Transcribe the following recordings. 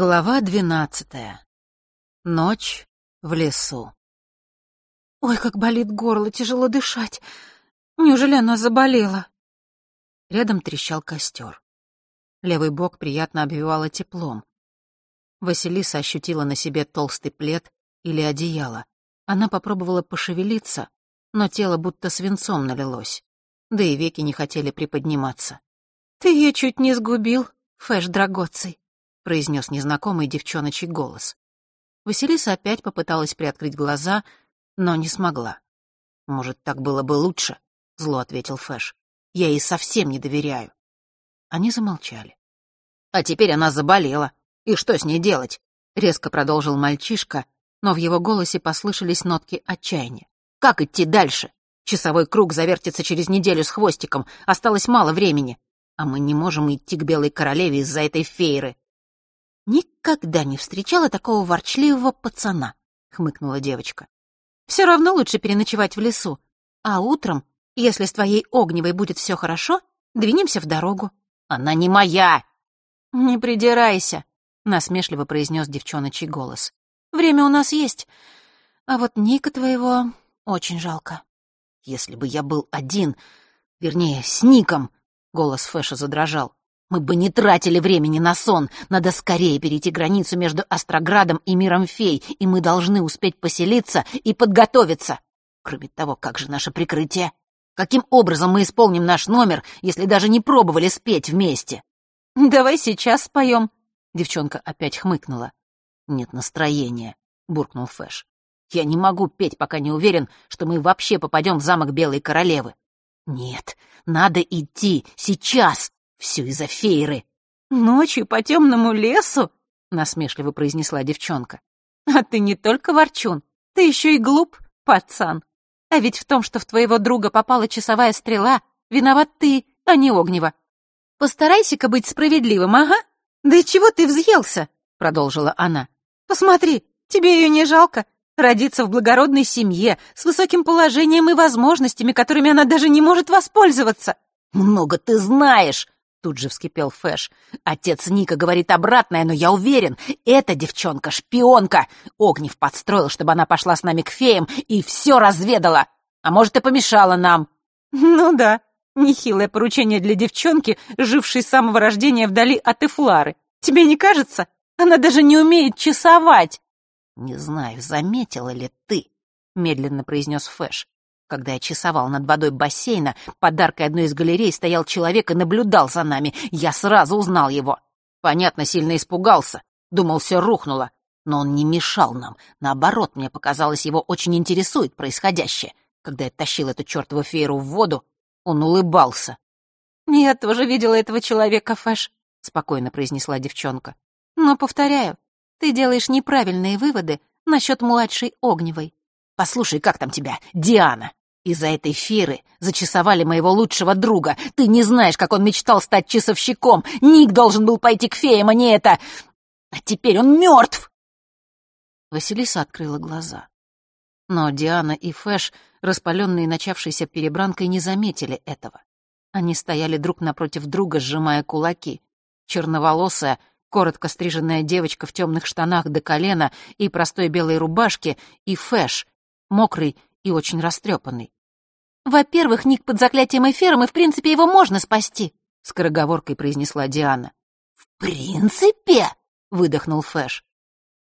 Глава двенадцатая. Ночь в лесу. Ой, как болит горло, тяжело дышать. Неужели она заболела? Рядом трещал костер. Левый бок приятно обвивало теплом. Василиса ощутила на себе толстый плед или одеяло. Она попробовала пошевелиться, но тело будто свинцом налилось. Да и веки не хотели приподниматься. «Ты ее чуть не сгубил, Фэш Драгоций», — произнес незнакомый девчоночий голос. Василиса опять попыталась приоткрыть глаза, но не смогла. «Может, так было бы лучше?» — зло ответил Фэш. «Я ей совсем не доверяю». Они замолчали. «А теперь она заболела. И что с ней делать?» — резко продолжил мальчишка, но в его голосе послышались нотки отчаяния. «Как идти дальше? Часовой круг завертится через неделю с хвостиком, осталось мало времени, а мы не можем идти к Белой Королеве из-за этой фейры». «Никогда не встречала такого ворчливого пацана», — хмыкнула девочка. «Все равно лучше переночевать в лесу, а утром, если с твоей огневой будет все хорошо, двинемся в дорогу». «Она не моя!» «Не придирайся», — насмешливо произнес девчоночий голос. «Время у нас есть, а вот Ника твоего очень жалко». «Если бы я был один, вернее, с Ником», — голос Фэша задрожал, «мы бы не тратили времени на сон. Надо скорее перейти границу между Остроградом и миром фей, и мы должны успеть поселиться и подготовиться. Кроме того, как же наше прикрытие? Каким образом мы исполним наш номер, если даже не пробовали спеть вместе?» «Давай сейчас споем», — девчонка опять хмыкнула. «Нет настроения», — буркнул Фэш. «Я не могу петь, пока не уверен, что мы вообще попадем в замок Белой Королевы. Нет, надо идти, сейчас, все из-за фейры». «Ночью по темному лесу?» — насмешливо произнесла девчонка. «А ты не только ворчун, ты еще и глуп, пацан. А ведь в том, что в твоего друга попала часовая стрела, виноват ты, а не Огнева. Постарайся-ка быть справедливым, ага. Да и чего ты взъелся? Продолжила она. Посмотри, тебе ее не жалко. Родиться в благородной семье, с высоким положением и возможностями, которыми она даже не может воспользоваться. Много ты знаешь, Тут же вскипел Фэш. «Отец Ника говорит обратное, но я уверен, эта девчонка — шпионка. Огнев подстроил, чтобы она пошла с нами к феям и все разведала. А может, и помешала нам». «Ну да, Нехилое поручение для девчонки, жившей с самого рождения вдали от Эфлары. Тебе не кажется? Она даже не умеет часовать. Не знаю, заметила ли ты, медленно произнес Фэш. Когда я часовал над водой бассейна, подаркой одной из галерей стоял человек и наблюдал за нами. Я сразу узнал его. Понятно, сильно испугался. Думал, все рухнуло. Но он не мешал нам. Наоборот, мне показалось, его очень интересует происходящее. Когда я тащил эту чертову фееру в воду, он улыбался. «Я тоже видела этого человека, Фэш», — спокойно произнесла девчонка. «Но, повторяю, ты делаешь неправильные выводы насчет младшей Огневой. Послушай, как там тебя, Диана? Из-за этой фиры зачесовали моего лучшего друга. Ты не знаешь, как он мечтал стать часовщиком. Ник должен был пойти к феям, а не это. А теперь он мертв!» Василиса открыла глаза. Но Диана и Фэш распаленные начавшейся перебранкой, не заметили этого. Они стояли друг напротив друга, сжимая кулаки. Черноволосая, коротко стриженная девочка в темных штанах до колена и простой белой рубашке, и Фэш, мокрый и очень растрепанный. «Во-первых, Ник под заклятием эфиром, и в принципе его можно спасти», — скороговоркой произнесла Диана. «В принципе?» — выдохнул Фэш.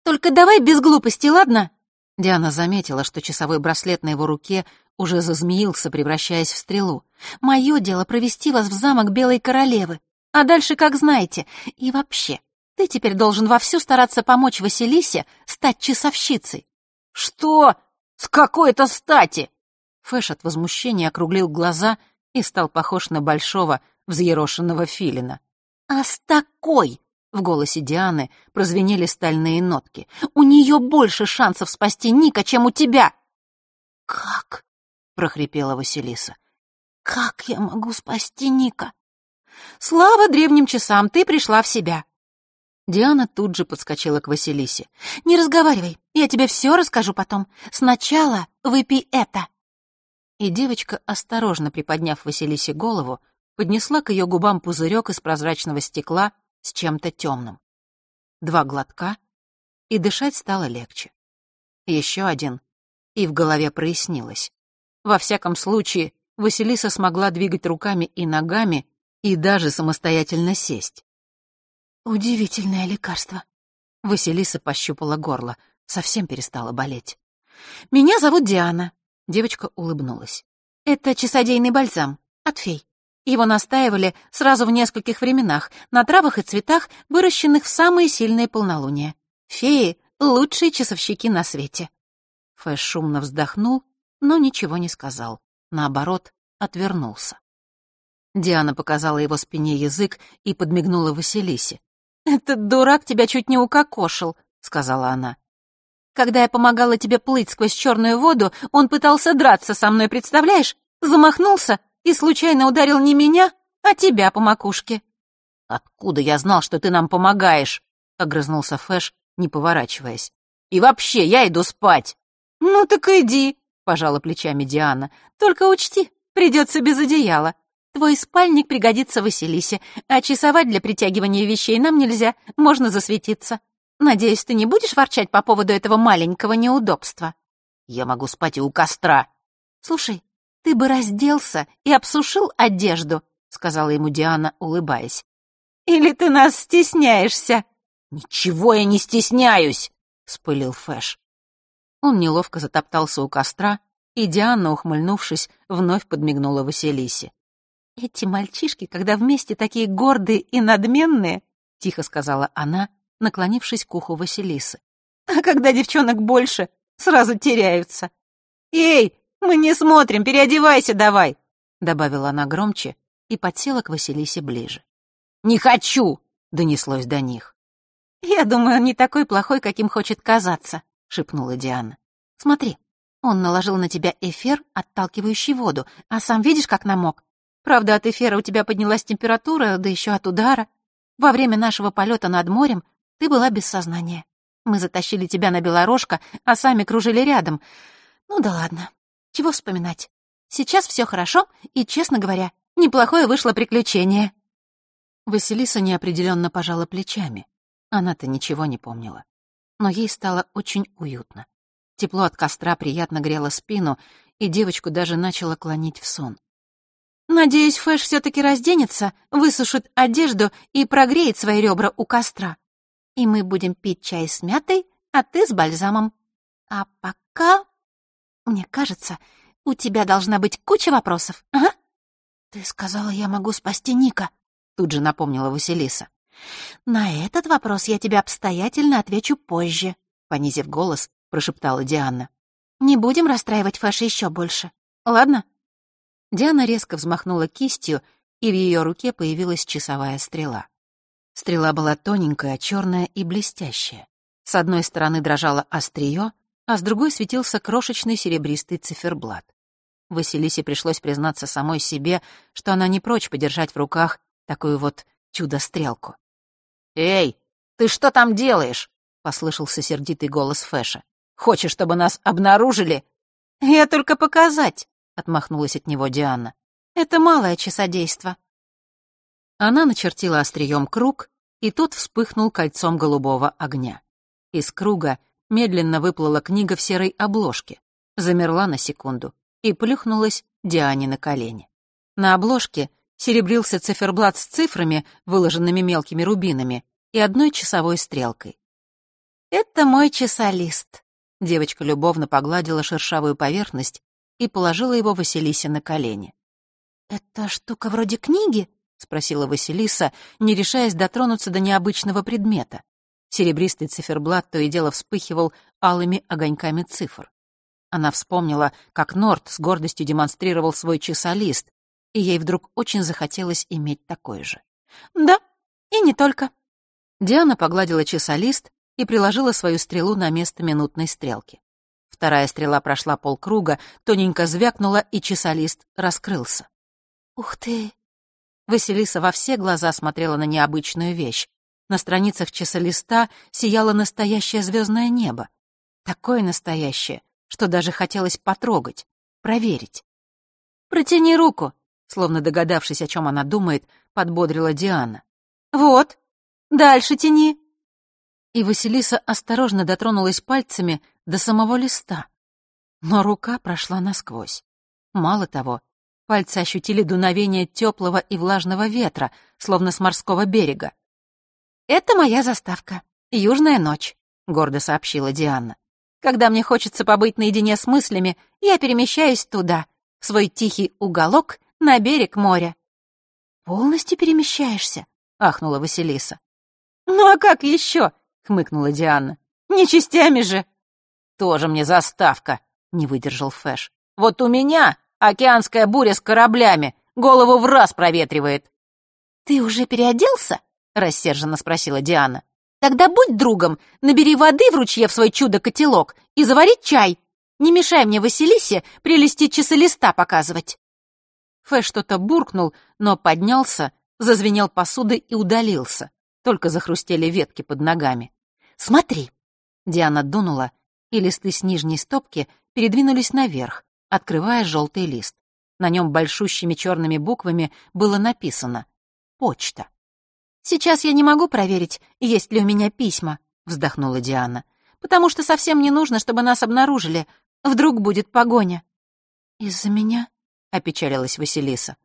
«Только давай без глупости, ладно?» Диана заметила, что часовой браслет на его руке уже зазмеился, превращаясь в стрелу. «Мое дело провести вас в замок Белой Королевы. А дальше как знаете. И вообще, ты теперь должен вовсю стараться помочь Василисе стать часовщицей». «Что? С какой-то стати?» Фэш от возмущения округлил глаза и стал похож на большого взъерошенного филина. «А с такой!» В голосе Дианы прозвенели стальные нотки. «У нее больше шансов спасти Ника, чем у тебя!» «Как?» — прохрипела Василиса. «Как я могу спасти Ника?» «Слава древним часам, ты пришла в себя!» Диана тут же подскочила к Василисе. «Не разговаривай, я тебе все расскажу потом. Сначала выпей это!» И девочка, осторожно приподняв Василисе голову, поднесла к ее губам пузырек из прозрачного стекла с чем-то темным. два глотка, и дышать стало легче. Еще один, и в голове прояснилось. Во всяком случае, Василиса смогла двигать руками и ногами и даже самостоятельно сесть. «Удивительное лекарство». Василиса пощупала горло, совсем перестала болеть. «Меня зовут Диана», — девочка улыбнулась. «Это часодейный бальзам от фей. Его настаивали сразу в нескольких временах, на травах и цветах, выращенных в самые сильные полнолуния. Феи — лучшие часовщики на свете». Фэш шумно вздохнул, но ничего не сказал. Наоборот, отвернулся. Диана показала его спине язык и подмигнула Василисе. «Этот дурак тебя чуть не укокошил», — сказала она. «Когда я помогала тебе плыть сквозь черную воду, он пытался драться со мной, представляешь? Замахнулся и случайно ударил не меня, а тебя по макушке». «Откуда я знал, что ты нам помогаешь?» — огрызнулся Фэш, не поворачиваясь. «И вообще, я иду спать!» «Ну так иди», — пожала плечами Диана. «Только учти, придется без одеяла. Твой спальник пригодится Василисе, а часовать для притягивания вещей нам нельзя, можно засветиться. Надеюсь, ты не будешь ворчать по поводу этого маленького неудобства?» «Я могу спать и у костра». «Слушай, ты бы разделся и обсушил одежду», — сказала ему Диана, улыбаясь. «Или ты нас стесняешься?» «Ничего я не стесняюсь!» — вспылил Фэш. Он неловко затоптался у костра, и Диана, ухмыльнувшись, вновь подмигнула Василисе. «Эти мальчишки, когда вместе такие гордые и надменные», — тихо сказала она, наклонившись к уху Василисы. «А когда девчонок больше, сразу теряются. Эй, мы не смотрим, переодевайся давай!» — добавила она громче и подсела к Василисе ближе. «Не хочу!» — донеслось до них. «Я думаю, он не такой плохой, каким хочет казаться», — шепнула Диана. «Смотри, он наложил на тебя эфир, отталкивающий воду, а сам видишь, как намок? Правда, от эфира у тебя поднялась температура, да еще от удара. Во время нашего полета над морем ты была без сознания. Мы затащили тебя на белорожка, а сами кружили рядом. Ну да ладно. Чего вспоминать? Сейчас все хорошо, и, честно говоря, неплохое вышло приключение. Василиса неопределенно пожала плечами. Она-то ничего не помнила. Но ей стало очень уютно. Тепло от костра приятно грело спину, и девочку даже начало клонить в сон. Надеюсь, Фэш все-таки разденется, высушит одежду и прогреет свои ребра у костра. И мы будем пить чай с мятой, а ты с бальзамом. А пока... Мне кажется, у тебя должна быть куча вопросов, ага? Ты сказала, я могу спасти Ника, тут же напомнила Василиса. На этот вопрос я тебе обстоятельно отвечу позже, понизив голос, прошептала Диана. Не будем расстраивать Фэша еще больше, ладно? Диана резко взмахнула кистью, и в ее руке появилась часовая стрела. Стрела была тоненькая, черная и блестящая. С одной стороны дрожало острие, а с другой светился крошечный серебристый циферблат. Василисе пришлось признаться самой себе, что она не прочь подержать в руках такую вот чудо-стрелку. «Эй, ты что там делаешь?» — послышался сердитый голос Фэша. «Хочешь, чтобы нас обнаружили?» «Я только показать», — отмахнулась от него Диана. «Это малое часодейство». Она начертила острием круг, и тот вспыхнул кольцом голубого огня. Из круга медленно выплыла книга в серой обложке, замерла на секунду и плюхнулась Диане на колени. На обложке серебрился циферблат с цифрами, выложенными мелкими рубинами, и одной часовой стрелкой. «Это мой часолист», — девочка любовно погладила шершавую поверхность и положила его Василисе на колени. «Это штука вроде книги?» — спросила Василиса, не решаясь дотронуться до необычного предмета. Серебристый циферблат то и дело вспыхивал алыми огоньками цифр. Она вспомнила, как Норт с гордостью демонстрировал свой часолист, и ей вдруг очень захотелось иметь такой же. «Да, и не только». Диана погладила часолист и приложила свою стрелу на место минутной стрелки. Вторая стрела прошла полкруга, тоненько звякнула, и часолист раскрылся. «Ух ты!» Василиса во все глаза смотрела на необычную вещь. На страницах часолиста сияло настоящее звездное небо. Такое настоящее, что даже хотелось потрогать, проверить. «Протяни руку», словно догадавшись, о чем она думает, подбодрила Диана. «Вот, дальше тяни». и Василиса осторожно дотронулась пальцами до самого листа. Но рука прошла насквозь. Мало того, пальцы ощутили дуновение теплого и влажного ветра, словно с морского берега. «Это моя заставка. Южная ночь», — гордо сообщила Диана. «Когда мне хочется побыть наедине с мыслями, я перемещаюсь туда, в свой тихий уголок на берег моря». «Полностью перемещаешься?» — ахнула Василиса. «Ну а как еще?» — хмыкнула Диана. «Не частями же!» «Тоже мне заставка!» — не выдержал Фэш. «Вот у меня океанская буря с кораблями, голову в раз проветривает!» «Ты уже переоделся?» — рассерженно спросила Диана. «Тогда будь другом, набери воды в ручье в свой чудо-котелок и завари чай. Не мешай мне, Василисе, прелести часолиста показывать». Фэш что-то буркнул, но поднялся, зазвенел посудой и удалился. Только захрустели ветки под ногами. «Смотри!» Диана дунула, и листы с нижней стопки передвинулись наверх, открывая желтый лист. На нем большущими черными буквами было написано «Почта». «Сейчас я не могу проверить, есть ли у меня письма», — вздохнула Диана, «потому что совсем не нужно, чтобы нас обнаружили. Вдруг будет погоня». «Из-за меня?» — опечалилась Василиса.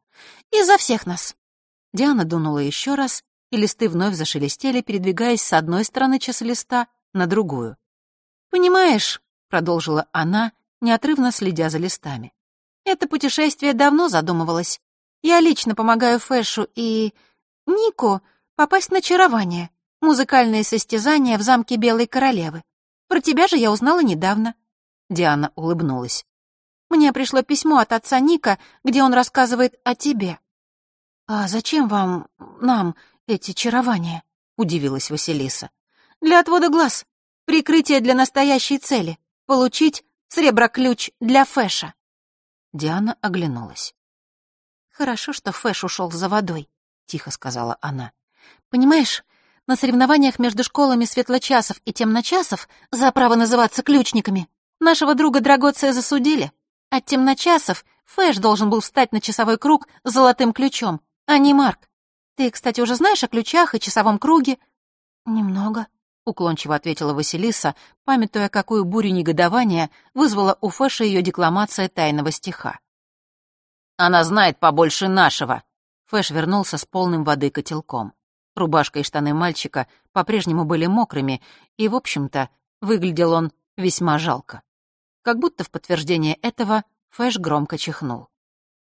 «Из-за всех нас». Диана дунула еще раз, и листы вновь зашелестели, передвигаясь с одной стороны часолиста на другую. «Понимаешь», — продолжила она, неотрывно следя за листами, «это путешествие давно задумывалось. Я лично помогаю Фэшу и... Нику попасть на чарование, музыкальные состязания в замке Белой Королевы. Про тебя же я узнала недавно». Диана улыбнулась. «Мне пришло письмо от отца Ника, где он рассказывает о тебе». «А зачем вам, нам, эти чарования?» — удивилась Василиса. «Для отвода глаз. Прикрытие для настоящей цели. Получить среброключ для Фэша». Диана оглянулась. «Хорошо, что Фэш ушел за водой», — тихо сказала она. «Понимаешь, на соревнованиях между школами светлочасов и темночасов за право называться ключниками нашего друга Драгоция засудили. От темночасов Фэш должен был встать на часовой круг с золотым ключом, а не Марк. Ты, кстати, уже знаешь о ключах и часовом круге?» «Немного», — уклончиво ответила Василиса, памятуя, какую бурю негодования вызвала у Фэша ее декламация тайного стиха. «Она знает побольше нашего!» Фэш вернулся с полным воды котелком. Рубашка и штаны мальчика по-прежнему были мокрыми, и, в общем-то, выглядел он весьма жалко. Как будто в подтверждение этого Фэш громко чихнул.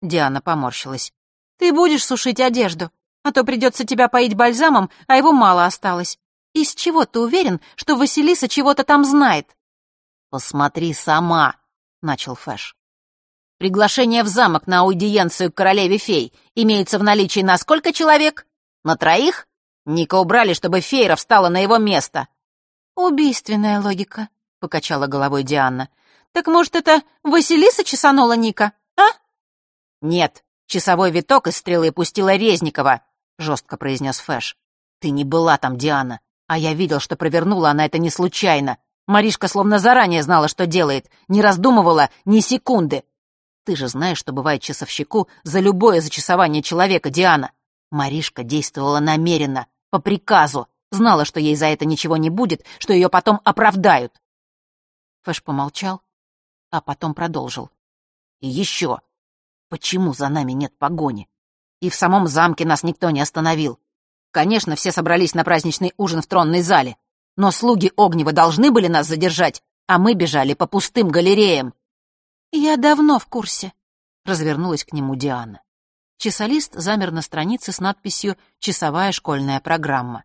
Диана поморщилась. «Ты будешь сушить одежду?» а то придется тебя поить бальзамом, а его мало осталось. Из чего ты уверен, что Василиса чего-то там знает?» «Посмотри сама», — начал Фэш. «Приглашение в замок на аудиенцию к королеве фей имеется в наличии на сколько человек? На троих? Ника убрали, чтобы Фейра встала на его место». «Убийственная логика», — покачала головой Диана. «Так, может, это Василиса чесанула Ника, а?» «Нет, часовой виток из стрелы пустила Резникова, жестко произнес Фэш. «Ты не была там, Диана, а я видел, что провернула она это не случайно. Маришка словно заранее знала, что делает, не раздумывала ни секунды. Ты же знаешь, что бывает часовщику за любое зачасование человека, Диана. Маришка действовала намеренно, по приказу, знала, что ей за это ничего не будет, что ее потом оправдают». Фэш помолчал, а потом продолжил. «И еще. Почему за нами нет погони? И в самом замке нас никто не остановил. Конечно, все собрались на праздничный ужин в тронной зале, но слуги Огнева должны были нас задержать, а мы бежали по пустым галереям. «Я давно в курсе», — развернулась к нему Диана. Часолист замер на странице с надписью «Часовая школьная программа».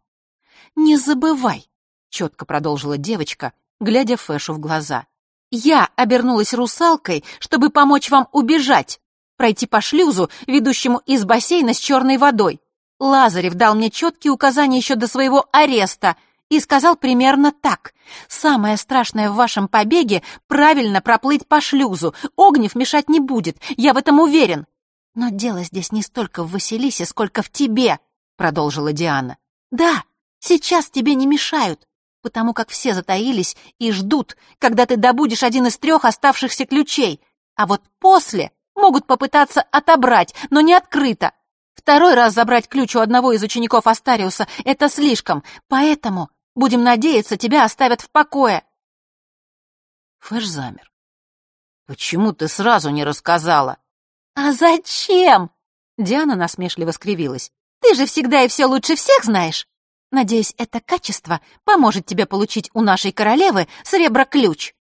«Не забывай», — четко продолжила девочка, глядя Фэшу в глаза. «Я обернулась русалкой, чтобы помочь вам убежать пройти по шлюзу, ведущему из бассейна с черной водой. Лазарев дал мне четкие указания еще до своего ареста и сказал примерно так. «Самое страшное в вашем побеге — правильно проплыть по шлюзу. Огнев мешать не будет, я в этом уверен». «Но дело здесь не столько в Василисе, сколько в тебе», — продолжила Диана. «Да, сейчас тебе не мешают, потому как все затаились и ждут, когда ты добудешь один из трех оставшихся ключей. А вот после Могут попытаться отобрать, но не открыто. Второй раз забрать ключ у одного из учеников Астариуса — это слишком, поэтому Будем надеяться, тебя оставят в покое». Фэш замер. «Почему ты сразу не рассказала?» «А зачем?» Диана насмешливо скривилась. «Ты же всегда и все лучше всех знаешь. Надеюсь, это качество поможет тебе получить у нашей королевы сребро-ключ».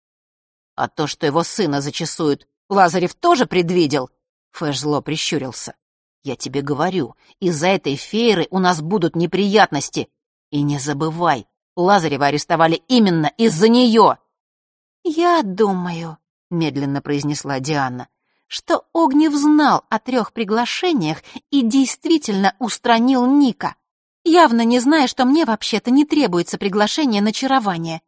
«А то, что его сына зачесуют, Лазарев тоже предвидел?» Фэш зло прищурился. «Я тебе говорю, из-за этой фееры у нас будут неприятности. И не забывай, Лазарева арестовали именно из-за нее!» «Я думаю», — медленно произнесла Диана, что Огнев знал о трех приглашениях и действительно устранил Ника, явно не зная, что мне вообще-то не требуется приглашение на чарование.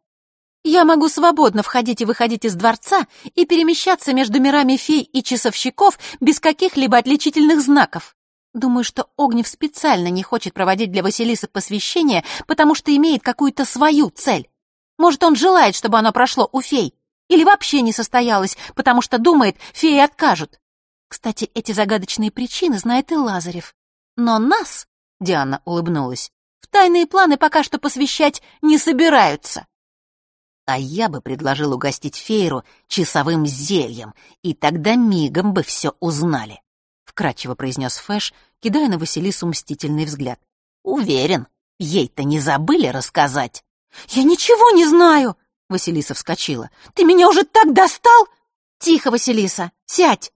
Я могу свободно входить и выходить из дворца и перемещаться между мирами фей и часовщиков без каких-либо отличительных знаков. Думаю, что Огнев специально не хочет проводить для Василисы посвящение, потому что имеет какую-то свою цель. Может, он желает, чтобы оно прошло у фей, или вообще не состоялось, потому что думает, феи откажут. Кстати, эти загадочные причины знает и Лазарев. Но нас, — Диана улыбнулась, — в тайные планы пока что посвящать не собираются. А я бы предложил угостить Фейру часовым зельем, и тогда мигом бы все узнали. Вкратчиво произнес Фэш, кидая на Василису мстительный взгляд. Уверен, ей-то не забыли рассказать. «Я ничего не знаю!» — Василиса вскочила. «Ты меня уже так достал!» «Тихо, Василиса, сядь!»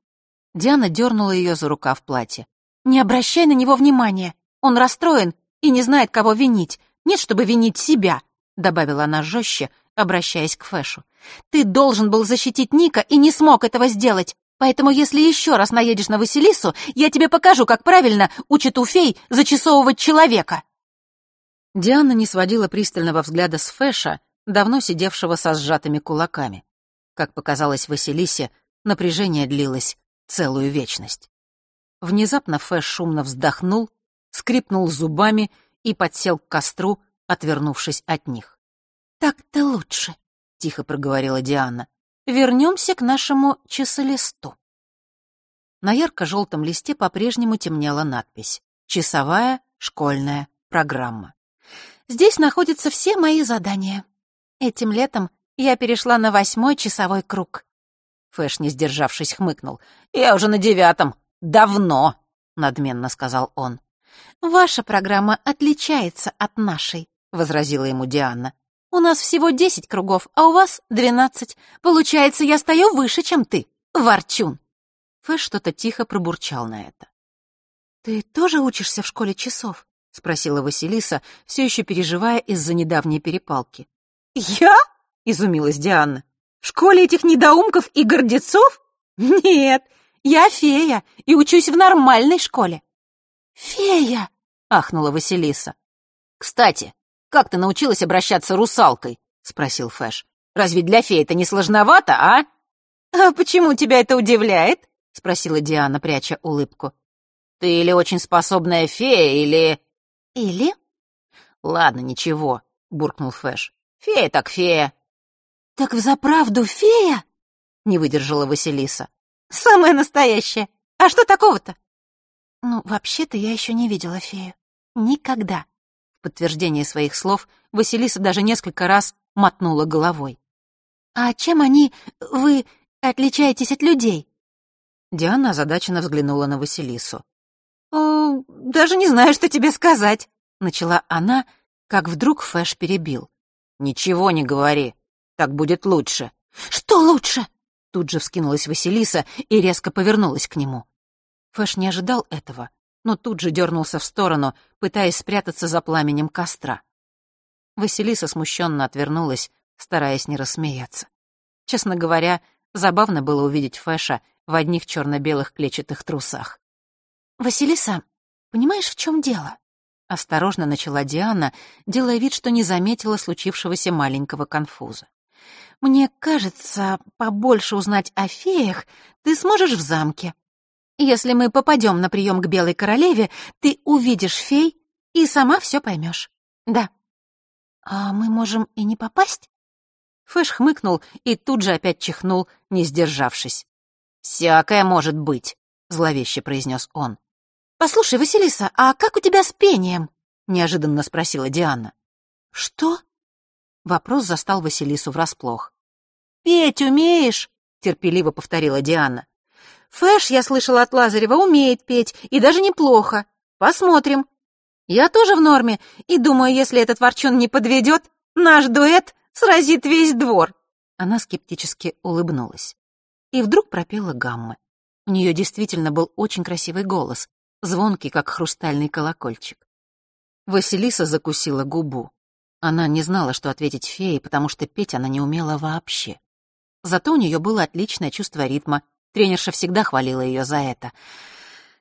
Диана дернула ее за рукав платья. «Не обращай на него внимания. Он расстроен и не знает, кого винить. Нет, чтобы винить себя», — добавила она жестче, обращаясь к Фэшу. «Ты должен был защитить Ника и не смог этого сделать. Поэтому если еще раз наедешь на Василису, я тебе покажу, как правильно учат у фей зачесовывать человека». Диана не сводила пристального взгляда с Фэша, давно сидевшего со сжатыми кулаками. Как показалось Василисе, напряжение длилось целую вечность. Внезапно Фэш шумно вздохнул, скрипнул зубами и подсел к костру, отвернувшись от них. «Так-то лучше», — тихо проговорила Диана. «Вернемся к нашему часолисту». На ярко-желтом листе по-прежнему темнела надпись «Часовая школьная программа». «Здесь находятся все мои задания. Этим летом я перешла на восьмой часовой круг». Фэш, не сдержавшись, хмыкнул. «Я уже на девятом. Давно», — надменно сказал он. «Ваша программа отличается от нашей», — возразила ему Диана. У нас всего десять кругов, а у вас двенадцать. Получается, я стою выше, чем ты, ворчун!» Фэш что-то тихо пробурчал на это. «Ты тоже учишься в школе часов?» — спросила Василиса, все еще переживая из-за недавней перепалки. «Я?» — изумилась Диана. «В школе этих недоумков и гордецов? Нет, я фея и учусь в нормальной школе». «Фея!» — ахнула Василиса. «Кстати, как ты научилась обращаться русалкой?» — спросил Фэш. «Разве для феи это не сложновато, а?» «А почему тебя это удивляет?» — спросила Диана, пряча улыбку. «Ты или очень способная фея, или...» «Или?» «Ладно, ничего», — буркнул Фэш. «Фея так фея». «Так взаправду фея?» — не выдержала Василиса. «Самая настоящая. А что такого-то?» «Ну, вообще-то я еще не видела фею. Никогда», в подтверждение своих слов Василиса даже несколько раз мотнула головой. «А чем они... вы отличаетесь от людей?» Диана озадаченно взглянула на Василису. «О, даже не знаю, что тебе сказать», — начала она, как вдруг Фэш перебил. «Ничего не говори, так будет лучше». «Что лучше?» Тут же вскинулась Василиса и резко повернулась к нему. Фэш не ожидал этого но тут же дернулся в сторону, пытаясь спрятаться за пламенем костра. Василиса смущенно отвернулась, стараясь не рассмеяться. Честно говоря, забавно было увидеть Фэша в одних черно-белых клетчатых трусах. «Василиса, понимаешь, в чем дело?» Осторожно начала Диана, делая вид, что не заметила случившегося маленького конфуза. «Мне кажется, побольше узнать о феях ты сможешь в замке. Если мы попадем на прием к Белой Королеве, ты увидишь фей и сама все поймешь. Да. А мы можем и не попасть? Фэш хмыкнул и тут же опять чихнул, не сдержавшись. «Всякое может быть», — зловеще произнес он. «Послушай, Василиса, а как у тебя с пением?» — неожиданно спросила Диана. «Что?» Вопрос застал Василису врасплох. «Петь умеешь?» — терпеливо повторила Диана. «Фэш, я слышала от Лазарева, умеет петь, и даже неплохо. Посмотрим. Я тоже в норме, и думаю, если этот ворчун не подведет, наш дуэт сразит весь двор». Она скептически улыбнулась. И вдруг пропела гамма. У нее действительно был очень красивый голос, звонкий, как хрустальный колокольчик. Василиса закусила губу. Она не знала, что ответить фее, потому что петь она не умела вообще. Зато у нее было отличное чувство ритма. Тренерша всегда хвалила ее за это.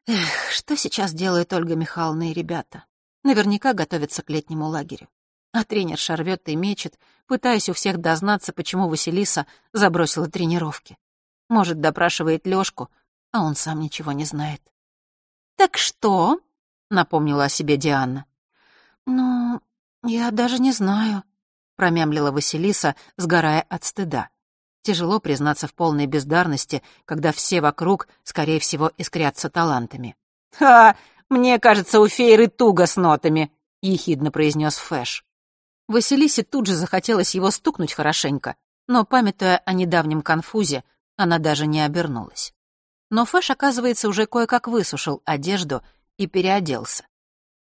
Эх, что сейчас делают Ольга Михайловна и ребята? Наверняка готовятся к летнему лагерю. А тренерша рвет и мечет, пытаясь у всех дознаться, почему Василиса забросила тренировки. Может, допрашивает Лёшку, а он сам ничего не знает. «Так что?» — напомнила о себе Диана. «Ну, я даже не знаю», — промямлила Василиса, сгорая от стыда. Тяжело признаться в полной бездарности, когда все вокруг, скорее всего, искрятся талантами. «Ха! Мне кажется, у Фейры туго с нотами», — ехидно произнес Фэш. Василисе тут же захотелось его стукнуть хорошенько, но, памятуя о недавнем конфузе, она даже не обернулась. Но Фэш, оказывается, уже кое-как высушил одежду и переоделся.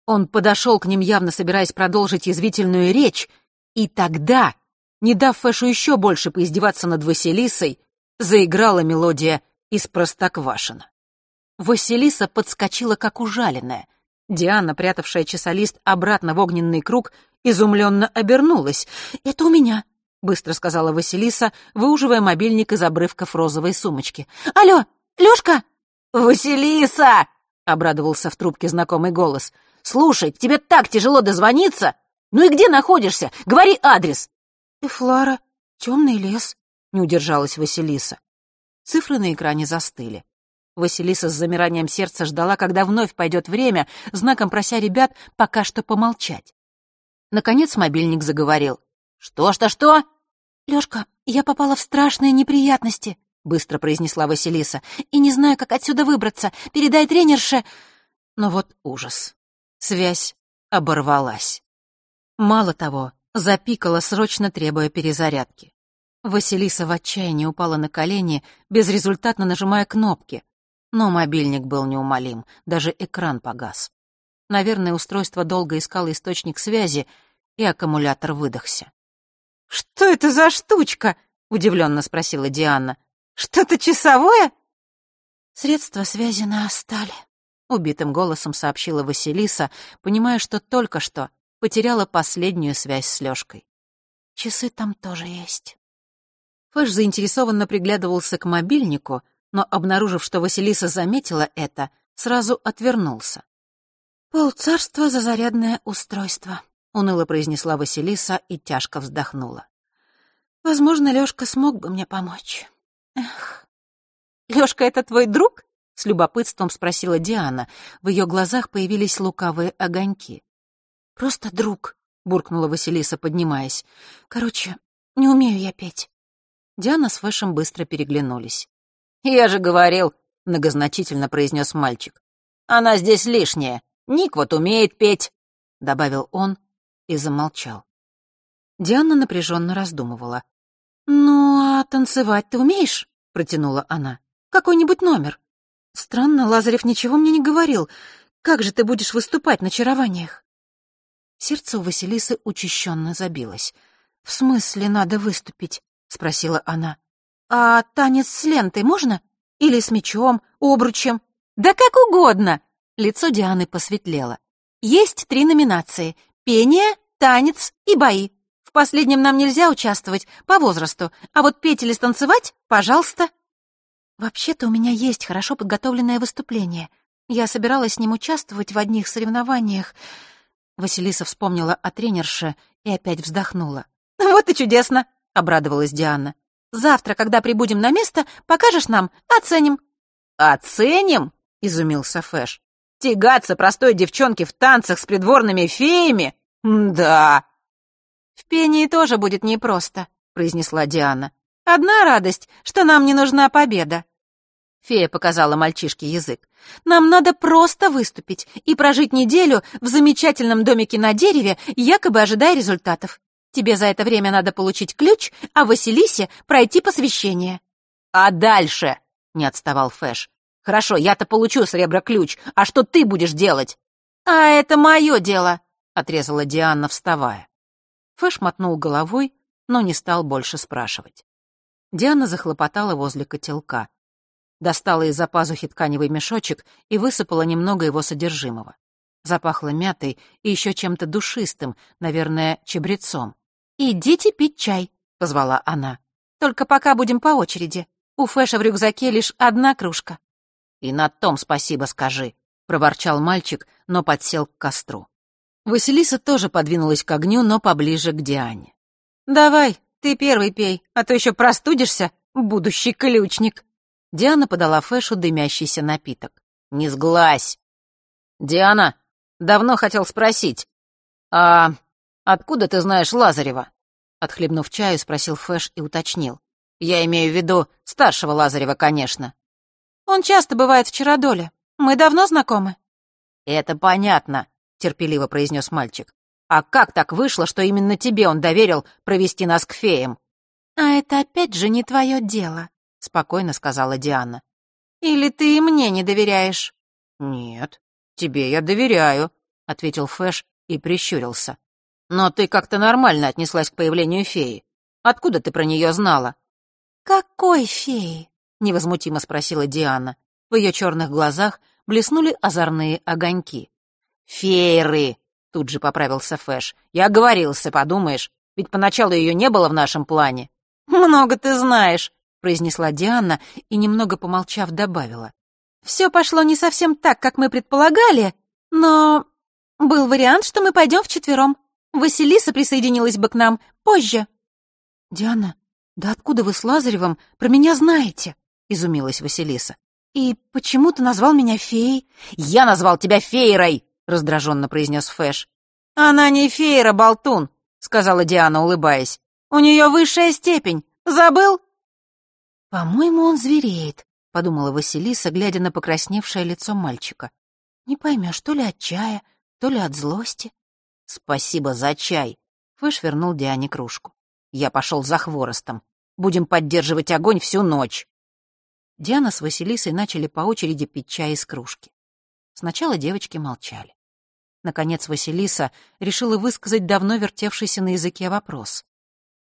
Он подошел к ним, явно собираясь продолжить язвительную речь, и тогда, не дав Фэшу еще больше поиздеваться над Василисой, заиграла мелодия из Простоквашина. Василиса подскочила, как ужаленная. Диана, прятавшая часолист обратно в огненный круг, изумленно обернулась. «Это у меня», — быстро сказала Василиса, выуживая мобильник из обрывков розовой сумочки. «Алло, Лёшка!» «Василиса!» — обрадовался в трубке знакомый голос. «Слушай, тебе так тяжело дозвониться! Ну и где находишься? Говори адрес!» «Эфлара, темный лес», — не удержалась Василиса. Цифры на экране застыли. Василиса с замиранием сердца ждала, когда вновь пойдет время, знаком прося ребят пока что помолчать. Наконец мобильник заговорил. «Что-что-что?» «Лёшка, я попала в страшные неприятности», — быстро произнесла Василиса. «И не знаю, как отсюда выбраться. Передай тренерше...» Но вот ужас. Связь оборвалась. Мало того, запикала, срочно требуя перезарядки. Василиса в отчаянии упала на колени, безрезультатно нажимая кнопки. Но мобильник был неумолим, даже экран погас. Наверное, устройство долго искало источник связи, и аккумулятор выдохся. «Что это за штучка?» — удивленно спросила Диана. Что-то часовое?» «Средства связи на стали», — убитым голосом сообщила Василиса, понимая, что только что потеряла последнюю связь с Лёшкой. «Часы там тоже есть». Фэш заинтересованно приглядывался к мобильнику, но, обнаружив, что Василиса заметила это, сразу отвернулся. «Полцарства за зарядное устройство», — уныло произнесла Василиса и тяжко вздохнула. «Возможно, Лёшка смог бы мне помочь». Эх. Лёшка, это твой друг? С любопытством спросила Диана. В её глазах появились лукавые огоньки. Просто друг, буркнула Василиса, поднимаясь. Короче, не умею я петь. Диана с Фэшем быстро переглянулись. «Я же говорил», — многозначительно произнес мальчик. «Она здесь лишняя. Ник вот умеет петь», — добавил он и замолчал. Диана напряженно раздумывала. «Ну, а танцевать ты умеешь?» — протянула она. «Какой-нибудь номер?» «Странно, Лазарев ничего мне не говорил. Как же ты будешь выступать на чарованиях?» Сердце у Василисы учащенно забилось. «В смысле надо выступить?» — спросила она. «А танец с лентой можно? Или с мечом, обручем?» «Да как угодно!» Лицо Дианы посветлело. «Есть три номинации — пение, танец и бои. В последнем нам нельзя участвовать по возрасту, а вот петь или станцевать — пожалуйста. Вообще-то у меня есть хорошо подготовленное выступление. Я собиралась с ним участвовать в одних соревнованиях. Василиса вспомнила о тренерше и опять вздохнула. «Вот и чудесно!» — обрадовалась Диана. «Завтра, когда прибудем на место, покажешь нам, оценим». «Оценим?» — изумился Фэш. «Тягаться простой девчонке в танцах с придворными феями? Да, «В пении тоже будет непросто», — произнесла Диана. «Одна радость, что нам не нужна победа». Фея показала мальчишке язык. «Нам надо просто выступить и прожить неделю в замечательном домике на дереве, якобы ожидая результатов. Тебе за это время надо получить ключ, а Василисе пройти посвящение». «А дальше?» — не отставал Фэш. «Хорошо, я-то получу сребро-ключ, а что ты будешь делать?» «А это мое дело», — отрезала Диана, вставая. Фэш мотнул головой, но не стал больше спрашивать. Диана захлопотала возле котелка. Достала из-за пазухи тканевый мешочек и высыпала немного его содержимого. Запахло мятой и еще чем-то душистым, наверное, чебрецом. «Идите пить чай», — позвала она. «Только пока будем по очереди. У Фэша в рюкзаке лишь одна кружка». «И на том спасибо скажи», — проворчал мальчик, но подсел к костру. Василиса тоже подвинулась к огню, но поближе к Диане. «Давай, ты первый пей, а то еще простудишься, будущий ключник». Диана подала Фэшу дымящийся напиток. «Не сглазь!» «Диана, давно хотел спросить, а откуда ты знаешь Лазарева?» Отхлебнув чаю, спросил Фэш и уточнил. «Я имею в виду старшего Лазарева, конечно». «Он часто бывает в Чародоле. Мы давно знакомы». «Это понятно», — терпеливо произнес мальчик. «А как так вышло, что именно тебе он доверил провести нас к феям?» «А это опять же не твое дело», — спокойно сказала Диана. «Или ты и мне не доверяешь?» «Нет, тебе я доверяю», — ответил Фэш и прищурился. «Но ты как-то нормально отнеслась к появлению феи. Откуда ты про нее знала?» «Какой феи?» — невозмутимо спросила Диана. В ее черных глазах блеснули озорные огоньки. «Фейры!» — тут же поправился Фэш. «Я оговорился, подумаешь, ведь поначалу ее не было в нашем плане». «Много ты знаешь», — произнесла Диана и, немного помолчав, добавила. «Все пошло не совсем так, как мы предполагали, но был вариант, что мы пойдем вчетвером. Василиса присоединилась бы к нам позже». «Диана, да откуда вы с Лазаревым про меня знаете?» — изумилась Василиса. «И почему ты назвал меня феей?» «Я назвал тебя феерой!» — раздраженно произнес Фэш. «Она не феера, болтун!» — сказала Диана, улыбаясь. «У нее высшая степень. Забыл?» «По-моему, он звереет», — подумала Василиса, глядя на покрасневшее лицо мальчика. «Не поймешь, то ли от чая, то ли от злости». «Спасибо за чай», — Фэш Диане кружку. «Я пошел за хворостом. Будем поддерживать огонь всю ночь». Диана с Василисой начали по очереди пить чай из кружки. Сначала девочки молчали. Наконец Василиса решила высказать давно вертевшийся на языке вопрос.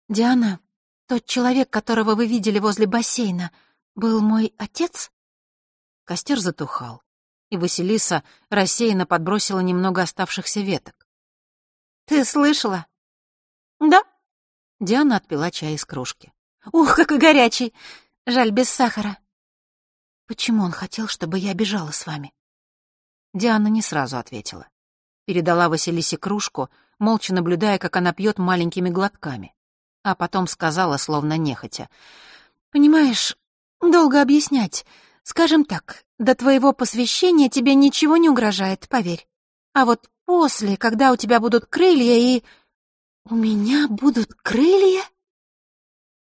«Диана, тот человек, которого вы видели возле бассейна, был мой отец?» Костер затухал, и Василиса рассеянно подбросила немного оставшихся веток. «Ты слышала?» «Да». Диана отпила чай из кружки. «Ух, какой горячий! Жаль, без сахара». «Почему он хотел, чтобы я бежала с вами?» Диана не сразу ответила. Передала Василисе кружку, молча наблюдая, как она пьет маленькими глотками а потом сказала, словно нехотя. «Понимаешь, долго объяснять. Скажем так, до твоего посвящения тебе ничего не угрожает, поверь. А вот после, когда у тебя будут крылья и... У меня будут крылья?»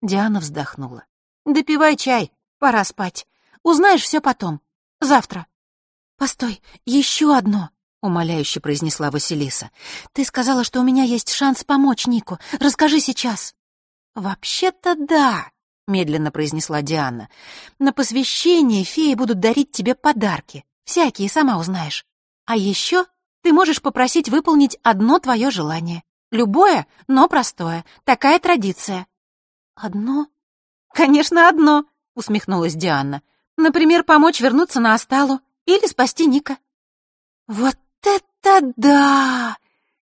Диана вздохнула. «Допивай чай, пора спать. Узнаешь все потом. Завтра». «Постой, еще одно», — умоляюще произнесла Василиса. «Ты сказала, что у меня есть шанс помочь Нику. Расскажи сейчас». «Вообще-то да», — медленно произнесла Диана. «На посвящение феи будут дарить тебе подарки. Всякие, сама узнаешь. А еще ты можешь попросить выполнить одно твое желание. Любое, но простое. Такая традиция». «Одно?» «Конечно, одно», — усмехнулась Диана. «Например, помочь вернуться на Осталу или спасти Ника». «Вот это да!»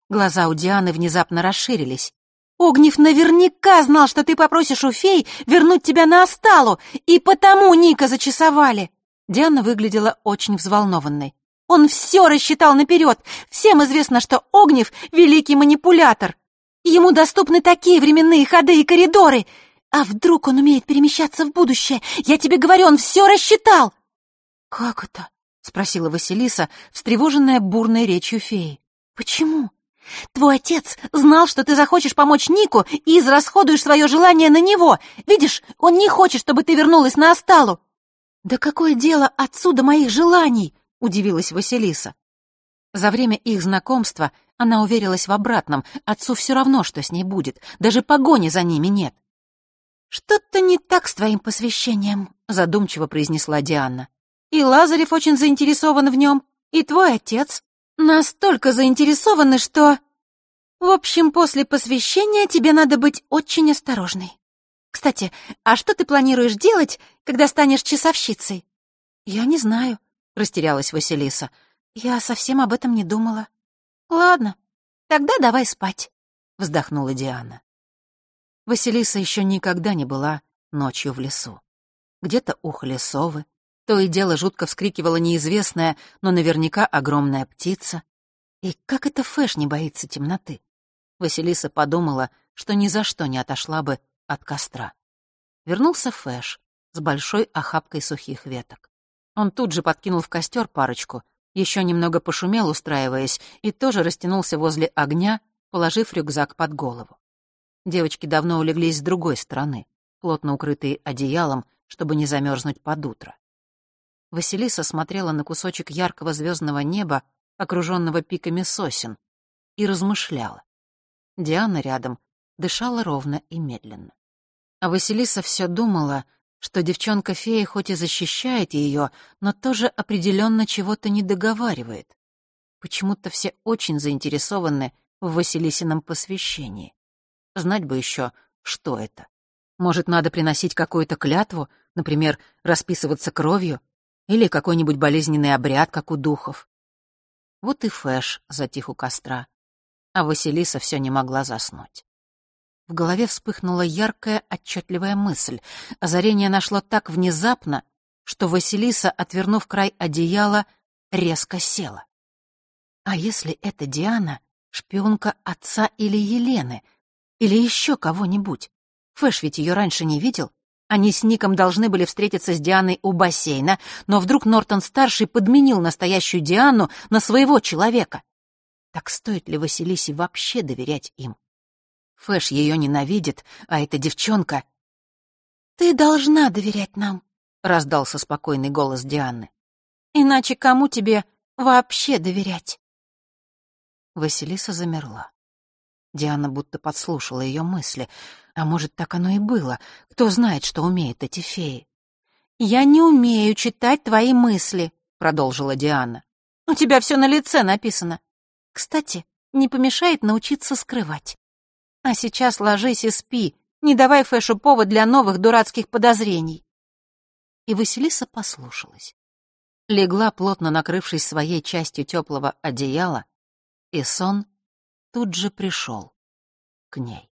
Глаза у Дианы внезапно расширились. Огнев наверняка знал, что ты попросишь у фей вернуть тебя на Осталу, и потому Ника зачесовали. Диана выглядела очень взволнованной. Он все рассчитал наперед. Всем известно, что Огнев — великий манипулятор. Ему доступны такие временные ходы и коридоры. А вдруг он умеет перемещаться в будущее? Я тебе говорю, он все рассчитал. «Как это?» — спросила Василиса, встревоженная бурной речью феи. «Почему?» Твой отец знал, что ты захочешь помочь Нику и израсходуешь свое желание на него. Видишь, он не хочет, чтобы ты вернулась на Осталу. Да какое дело отсюда моих желаний? Удивилась Василиса. За время их знакомства Она уверилась в обратном. Отцу все равно, что с ней будет. Даже погони за ними нет. «Что-то не так с твоим посвящением», — задумчиво произнесла Диана. «И Лазарев очень заинтересован в нем, и твой отец. Настолько заинтересованы, что...» «В общем, после посвящения тебе надо быть очень осторожной. Кстати, а что ты планируешь делать, когда станешь часовщицей?» «Я не знаю», — растерялась Василиса. «Я совсем об этом не думала». «Ладно, тогда давай спать», — вздохнула Диана. Василиса еще никогда не была ночью в лесу. Где-то ухали совы, то и дело жутко вскрикивала неизвестная, но наверняка огромная птица. И как это Фэш не боится темноты? Василиса подумала, что ни за что не отошла бы от костра. Вернулся Фэш с большой охапкой сухих веток. Он тут же подкинул в костер парочку, еще немного пошумел, устраиваясь, и тоже растянулся возле огня, положив рюкзак под голову. Девочки давно улеглись с другой стороны, плотно укрытые одеялом, чтобы не замерзнуть под утро. Василиса смотрела на кусочек яркого звездного неба, окруженного пиками сосен, и размышляла. Диана рядом дышала ровно и медленно. А Василиса все думала, что девчонка-фея хоть и защищает ее, но тоже определенно чего-то не договаривает. Почему-то все очень заинтересованы в Василисином посвящении. Знать бы еще, что это. Может, надо приносить какую-то клятву, например, расписываться кровью, или какой-нибудь болезненный обряд, как у духов. Вот и Фэш затих у костра, а Василиса все не могла заснуть. В голове вспыхнула яркая, отчетливая мысль. Озарение нашло так внезапно, что Василиса, отвернув край одеяла, резко села. А если это Диана, шпионка отца или Елены, или еще кого-нибудь. Фэш ведь ее раньше не видел. Они с Ником должны были встретиться с Дианой у бассейна, но вдруг Нортон-старший подменил настоящую Диану на своего человека. Так стоит ли Василисе вообще доверять им? Фэш ее ненавидит, а эта девчонка... «Ты должна доверять нам», — раздался спокойный голос Дианы. «Иначе кому тебе вообще доверять?» Василиса замерла. Диана будто подслушала ее мысли. А может, так оно и было. Кто знает, что умеет эти феи? «Я не умею читать твои мысли», — продолжила Диана. «У тебя все на лице написано. Кстати, не помешает научиться скрывать. А сейчас ложись и спи, не давай Фэшу повод для новых дурацких подозрений». И Василиса послушалась. Легла, плотно накрывшись своей частью теплого одеяла, и сон тут же пришел к ней.